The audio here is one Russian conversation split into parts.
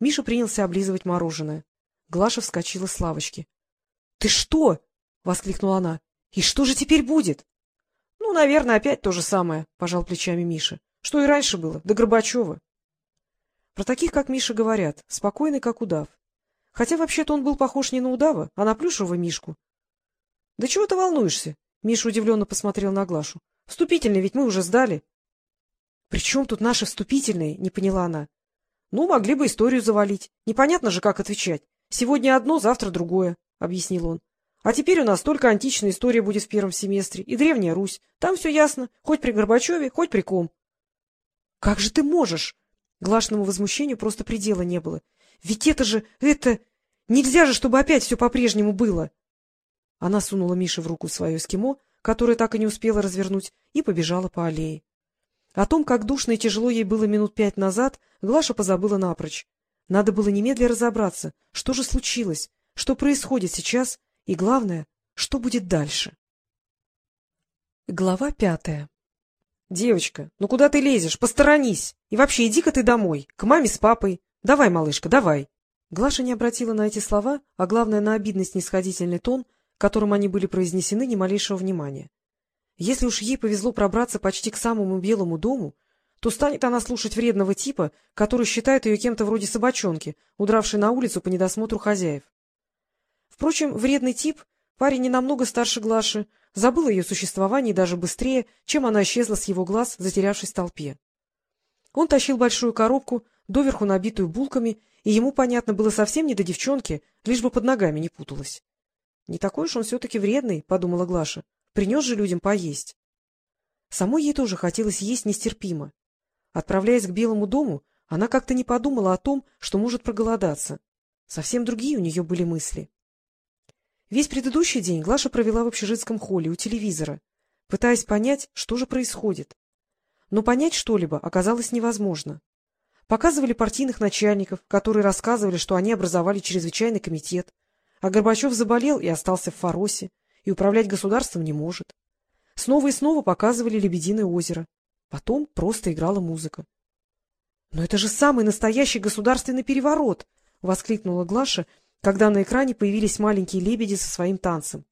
Миша принялся облизывать мороженое. Глаша вскочила с лавочки. — Ты что? — воскликнула она. — И что же теперь будет? — Ну, наверное, опять то же самое, — пожал плечами Миша. — Что и раньше было, до Горбачева. Про таких, как Миша, говорят, спокойный, как удав. Хотя вообще-то он был похож не на удава, а на плюшевого Мишку. — Да чего ты волнуешься? — Миша удивленно посмотрел на Глашу. — Вступительные ведь мы уже сдали. — При чем тут наши вступительные? — не поняла она. — Ну, могли бы историю завалить. Непонятно же, как отвечать. Сегодня одно, завтра другое, — объяснил он. — А теперь у нас только античная история будет в первом семестре и Древняя Русь. Там все ясно, хоть при Горбачеве, хоть при ком. — Как же ты можешь? Глашному возмущению просто предела не было. — Ведь это же... это... Нельзя же, чтобы опять все по-прежнему было! Она сунула Мише в руку свое эскимо, которое так и не успела развернуть, и побежала по аллее. О том, как душно и тяжело ей было минут пять назад, Глаша позабыла напрочь. Надо было немедля разобраться, что же случилось, что происходит сейчас, и, главное, что будет дальше. Глава пятая — Девочка, ну куда ты лезешь? Посторонись! И вообще, иди-ка ты домой, к маме с папой. Давай, малышка, давай. Глаша не обратила на эти слова, а главное, на обидный снисходительный тон, которым они были произнесены, ни малейшего внимания. Если уж ей повезло пробраться почти к самому Белому дому, то станет она слушать вредного типа, который считает ее кем-то вроде собачонки, удравшей на улицу по недосмотру хозяев. Впрочем, вредный тип, парень не намного старше Глаши, забыл ее существование даже быстрее, чем она исчезла с его глаз, затерявшись в толпе. Он тащил большую коробку, доверху набитую булками, и ему, понятно, было совсем не до девчонки, лишь бы под ногами не путалась. — Не такой уж он все-таки вредный, — подумала Глаша. Принес же людям поесть. Самой ей тоже хотелось есть нестерпимо. Отправляясь к Белому дому, она как-то не подумала о том, что может проголодаться. Совсем другие у нее были мысли. Весь предыдущий день Глаша провела в общежитском холле у телевизора, пытаясь понять, что же происходит. Но понять что-либо оказалось невозможно. Показывали партийных начальников, которые рассказывали, что они образовали чрезвычайный комитет, а Горбачев заболел и остался в Фаросе, и управлять государством не может. Снова и снова показывали «Лебединое озеро». Потом просто играла музыка. — Но это же самый настоящий государственный переворот! — воскликнула Глаша, когда на экране появились маленькие лебеди со своим танцем.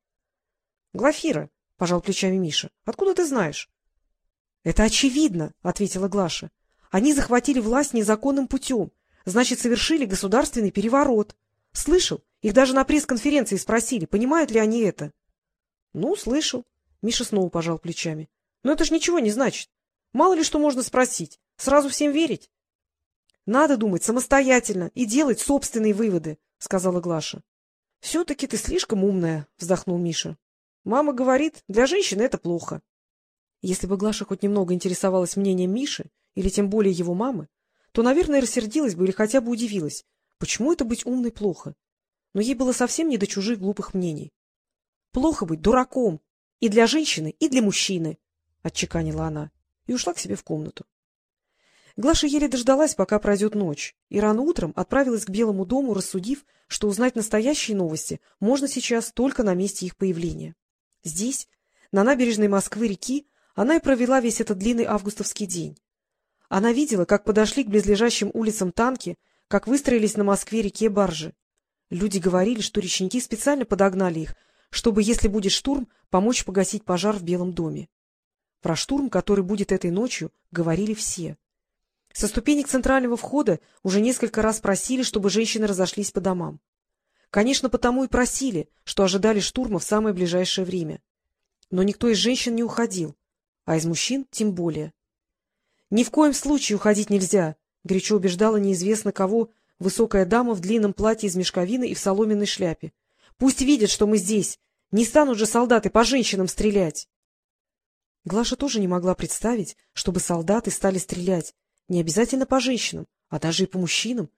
— Глафира, — пожал плечами Миша, — откуда ты знаешь? — Это очевидно, — ответила Глаша. — Они захватили власть незаконным путем, значит, совершили государственный переворот. Слышал? Их даже на пресс-конференции спросили, понимают ли они это. —— Ну, слышал. Миша снова пожал плечами. — Но это ж ничего не значит. Мало ли что можно спросить. Сразу всем верить? — Надо думать самостоятельно и делать собственные выводы, — сказала Глаша. — Все-таки ты слишком умная, — вздохнул Миша. — Мама говорит, для женщины это плохо. Если бы Глаша хоть немного интересовалась мнением Миши, или тем более его мамы, то, наверное, рассердилась бы или хотя бы удивилась, почему это быть умной плохо. Но ей было совсем не до чужих глупых мнений. Плохо быть дураком и для женщины, и для мужчины, — отчеканила она и ушла к себе в комнату. Глаша еле дождалась, пока пройдет ночь, и рано утром отправилась к Белому дому, рассудив, что узнать настоящие новости можно сейчас только на месте их появления. Здесь, на набережной Москвы-реки, она и провела весь этот длинный августовский день. Она видела, как подошли к близлежащим улицам танки, как выстроились на Москве-реке баржи. Люди говорили, что речники специально подогнали их, чтобы, если будет штурм, помочь погасить пожар в Белом доме. Про штурм, который будет этой ночью, говорили все. Со ступенек центрального входа уже несколько раз просили, чтобы женщины разошлись по домам. Конечно, потому и просили, что ожидали штурма в самое ближайшее время. Но никто из женщин не уходил, а из мужчин тем более. — Ни в коем случае уходить нельзя, — горячо убеждала неизвестно кого высокая дама в длинном платье из мешковины и в соломенной шляпе. Пусть видят, что мы здесь. Не станут же солдаты по женщинам стрелять. Глаша тоже не могла представить, чтобы солдаты стали стрелять. Не обязательно по женщинам, а даже и по мужчинам.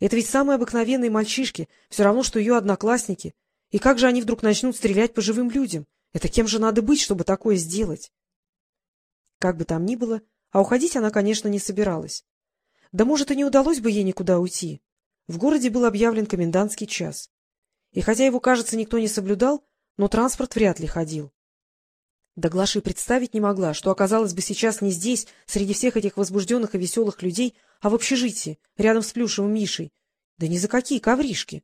Это ведь самые обыкновенные мальчишки, все равно, что ее одноклассники. И как же они вдруг начнут стрелять по живым людям? Это кем же надо быть, чтобы такое сделать? Как бы там ни было, а уходить она, конечно, не собиралась. Да, может, и не удалось бы ей никуда уйти. В городе был объявлен комендантский час. И хотя его, кажется, никто не соблюдал, но транспорт вряд ли ходил. Да Глаша и представить не могла, что оказалась бы сейчас не здесь, среди всех этих возбужденных и веселых людей, а в общежитии, рядом с плюшевым Мишей, Да ни за какие ковришки.